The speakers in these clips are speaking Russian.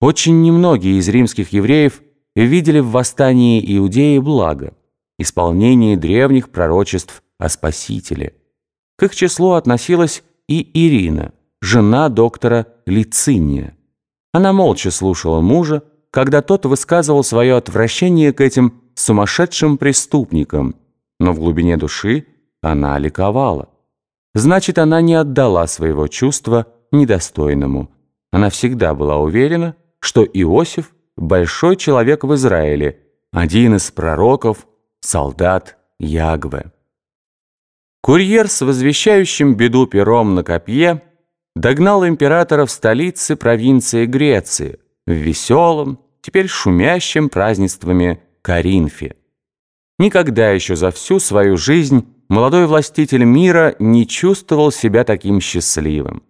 Очень немногие из римских евреев видели в восстании Иудеи благо, исполнение древних пророчеств о Спасителе. К их числу относилась и Ирина, жена доктора Лициния. Она молча слушала мужа, когда тот высказывал свое отвращение к этим сумасшедшим преступникам, но в глубине души она ликовала. Значит, она не отдала своего чувства недостойному. Она всегда была уверена, что Иосиф – большой человек в Израиле, один из пророков, солдат Ягве. Курьер с возвещающим беду пером на копье догнал императора в столице провинции Греции, в веселом, теперь шумящем празднествами Каринфе. Никогда еще за всю свою жизнь молодой властитель мира не чувствовал себя таким счастливым.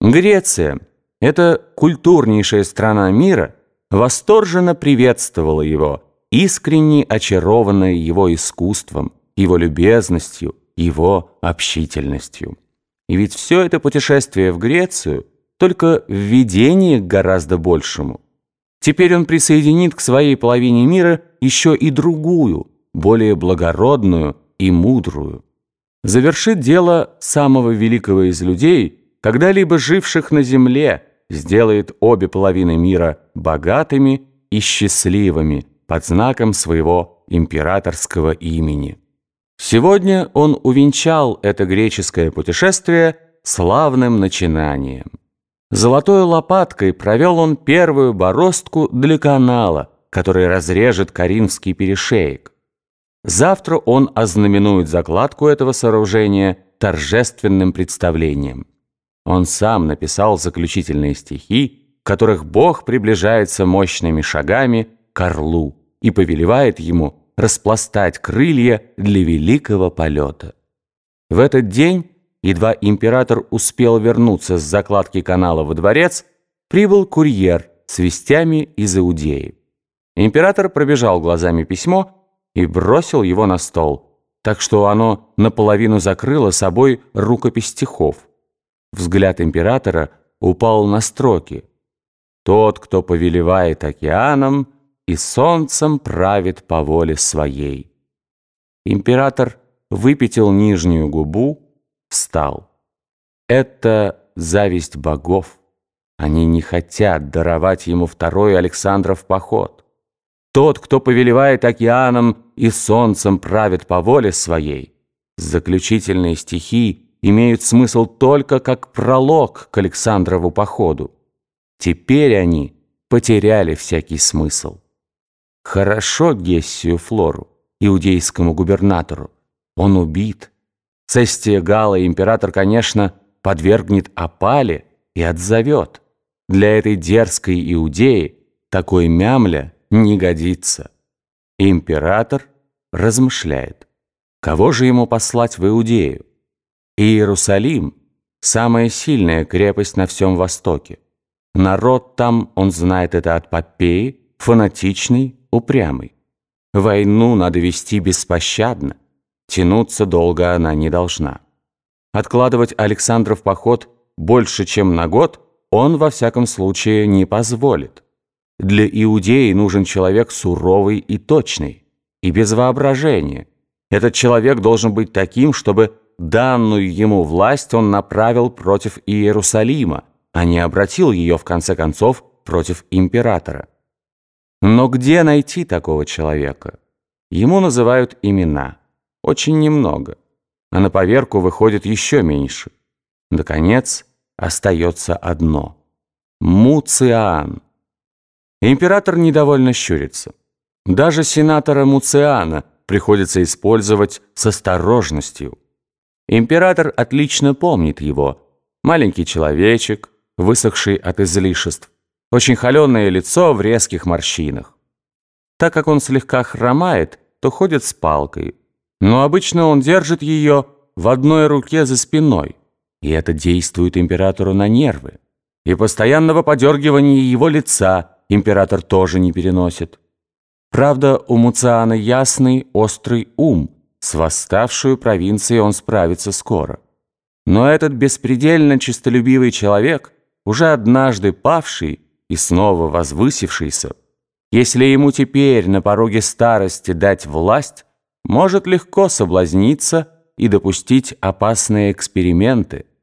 Греция, эта культурнейшая страна мира, восторженно приветствовала его, искренне очарованная его искусством, его любезностью, его общительностью. И ведь все это путешествие в Грецию только введение к гораздо большему. Теперь он присоединит к своей половине мира еще и другую, более благородную и мудрую. Завершит дело самого великого из людей, когда-либо живших на земле, сделает обе половины мира богатыми и счастливыми под знаком своего императорского имени. Сегодня он увенчал это греческое путешествие славным начинанием. Золотой лопаткой провел он первую бороздку для канала, который разрежет Каринский перешеек. Завтра он ознаменует закладку этого сооружения торжественным представлением. Он сам написал заключительные стихи, в которых Бог приближается мощными шагами к орлу и повелевает ему распластать крылья для великого полета. В этот день, едва император успел вернуться с закладки канала во дворец, прибыл курьер с вестями из Иудеи. Император пробежал глазами письмо и бросил его на стол, так что оно наполовину закрыло собой рукопись стихов. Взгляд императора упал на строки. «Тот, кто повелевает океаном, и солнцем правит по воле своей». Император выпятил нижнюю губу, встал. Это зависть богов. Они не хотят даровать ему второй Александров поход. Тот, кто повелевает океаном и солнцем правит по воле своей. Заключительные стихи имеют смысл только как пролог к Александрову походу. Теперь они потеряли всякий смысл. Хорошо Гессию Флору, иудейскому губернатору. Он убит. Цестия Гала император, конечно, подвергнет опале и отзовет. Для этой дерзкой иудеи такой мямля не годится. Император размышляет, кого же ему послать в Иудею? Иерусалим – самая сильная крепость на всем Востоке. Народ там, он знает это от Попеи, фанатичный, упрямый. Войну надо вести беспощадно. Тянуться долго она не должна. Откладывать Александров поход больше, чем на год, он во всяком случае не позволит. Для иудеи нужен человек суровый и точный, и без воображения. Этот человек должен быть таким, чтобы данную ему власть он направил против Иерусалима, а не обратил ее, в конце концов, против императора. Но где найти такого человека? Ему называют имена. Очень немного. А на поверку выходит еще меньше. Наконец, остается одно. Муциан. Император недовольно щурится. Даже сенатора Муциана приходится использовать с осторожностью. Император отлично помнит его. Маленький человечек, высохший от излишеств, очень холеное лицо в резких морщинах. Так как он слегка хромает, то ходит с палкой, но обычно он держит ее в одной руке за спиной, и это действует императору на нервы. И постоянного подергивания его лица император тоже не переносит. Правда, у Муциана ясный, острый ум, с восставшую провинцией он справится скоро. Но этот беспредельно честолюбивый человек, уже однажды павший, и снова возвысившийся, если ему теперь на пороге старости дать власть, может легко соблазниться и допустить опасные эксперименты –